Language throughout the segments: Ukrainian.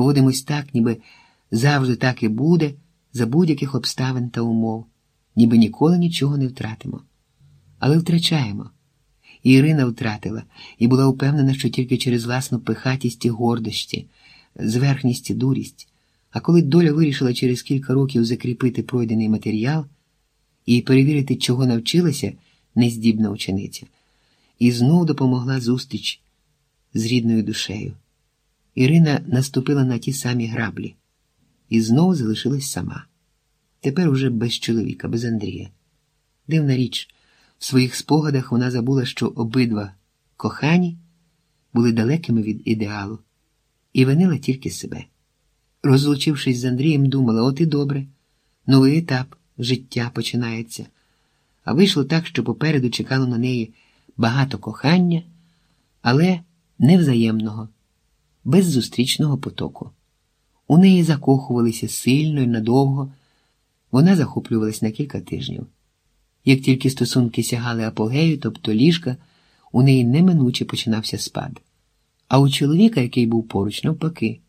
поводимось так, ніби завжди так і буде, за будь-яких обставин та умов, ніби ніколи нічого не втратимо. Але втрачаємо. І Ірина втратила і була впевнена, що тільки через власну пихатість і гордості, зверхність і дурість. А коли доля вирішила через кілька років закріпити пройдений матеріал і перевірити, чого навчилася нездібна учениця, і знову допомогла зустріч з рідною душею. Ірина наступила на ті самі граблі і знову залишилась сама. Тепер уже без чоловіка, без Андрія. Дивна річ, в своїх спогадах вона забула, що обидва кохані були далекими від ідеалу, і винила тільки себе. Розлучившись з Андрієм, думала, от і добре, новий етап життя починається. А вийшло так, що попереду чекало на неї багато кохання, але невзаємного, беззустрічного потоку. У неї закохувалися сильно і надовго, вона захоплювалась на кілька тижнів. Як тільки стосунки сягали апогею, тобто ліжка, у неї неминуче починався спад. А у чоловіка, який був поруч, навпаки.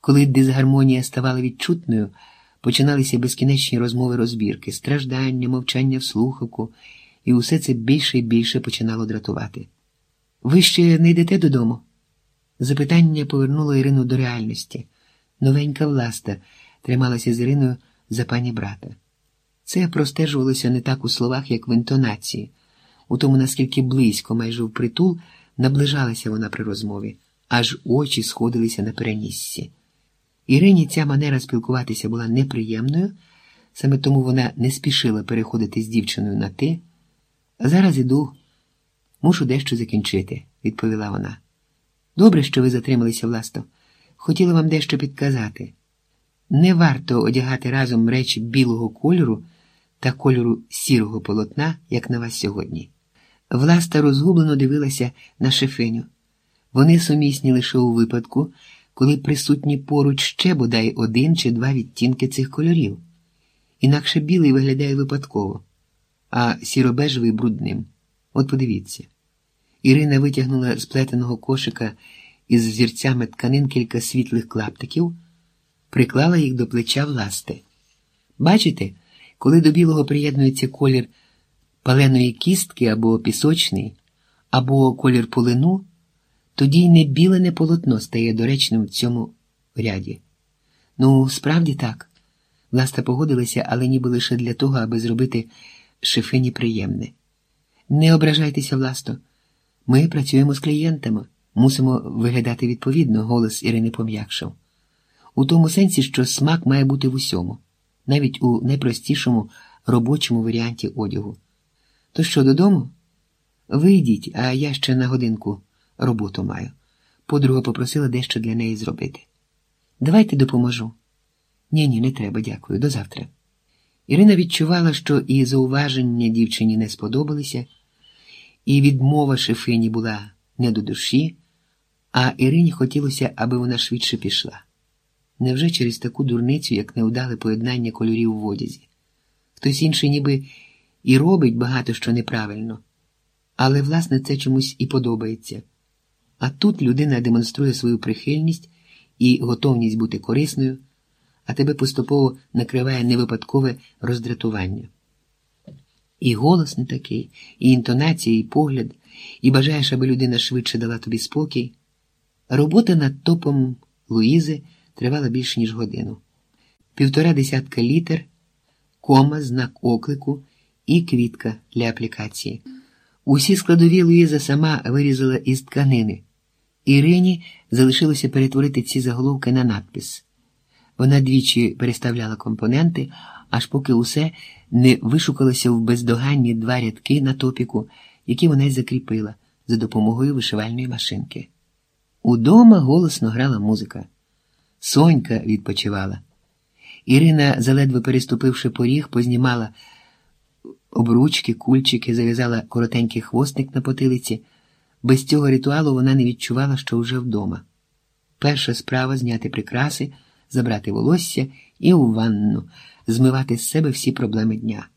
Коли дисгармонія ставала відчутною, починалися безкінечні розмови розбірки, страждання, мовчання в слухавку, і усе це більше і більше починало дратувати. Ви ще не йдете додому? Запитання повернуло Ірину до реальності. Новенька власта трималася з Іриною за пані брата. Це простежувалося не так у словах, як в інтонації, у тому, наскільки близько, майже впритул, наближалася вона при розмові, аж очі сходилися на переніссі. Ірині ця манера спілкуватися була неприємною, саме тому вона не спішила переходити з дівчиною на ти. Зараз іду, мушу дещо закінчити, відповіла вона. Добре, що ви затрималися, власто. Хотіла вам дещо підказати. Не варто одягати разом речі білого кольору та кольору сірого полотна, як на вас сьогодні. Власта розгублено дивилася на шефиню. Вони сумісні лише у випадку, коли присутні поруч ще бодай один чи два відтінки цих кольорів. Інакше білий виглядає випадково, а сіробежевий брудним. От подивіться. Ірина витягнула з плетеного кошика із зірцями тканин кілька світлих клаптиків, приклала їх до плеча власти. Бачите, коли до білого приєднується колір паленої кістки або пісочний, або колір полину, тоді й не біле не полотно стає доречним в цьому ряді. Ну, справді так. Власта погодилася, але ніби лише для того, аби зробити шифині приємне. Не ображайтеся, власто. Ми працюємо з клієнтами, мусимо виглядати відповідно, голос Ірини пом'якшав. У тому сенсі, що смак має бути в усьому, навіть у найпростішому робочому варіанті одягу. То що, додому? Ви йдіть, а я ще на годинку роботу маю. Подруга попросила дещо для неї зробити. Давайте допоможу. Ні, ні, не треба, дякую. До завтра. Ірина відчувала, що і зауваження дівчині не сподобалися, і відмова шефині була не до душі, а Ірині хотілося, аби вона швидше пішла. Невже через таку дурницю, як неудале поєднання кольорів в одязі? Хтось інший ніби і робить багато що неправильно, але, власне, це чомусь і подобається. А тут людина демонструє свою прихильність і готовність бути корисною, а тебе поступово накриває невипадкове роздратування. І голос не такий, і інтонація, і погляд, і бажаєш, аби людина швидше дала тобі спокій. Робота над топом Луїзи тривала більше, ніж годину. Півтора десятка літер, кома, знак оклику і квітка для аплікації. Усі складові Луїза сама вирізала із тканини. Ірині залишилося перетворити ці заголовки на надпис. Вона двічі переставляла компоненти, аж поки усе не вишукалося в бездоганні два рядки на топіку, які вона й закріпила за допомогою вишивальної машинки. Удома голосно грала музика. Сонька відпочивала. Ірина, заледве переступивши поріг, познімала обручки, кульчики, зав'язала коротенький хвостик на потилиці. Без цього ритуалу вона не відчувала, що вже вдома. Перша справа зняти прикраси, забрати волосся і у ванну, змивати з себе всі проблеми дня.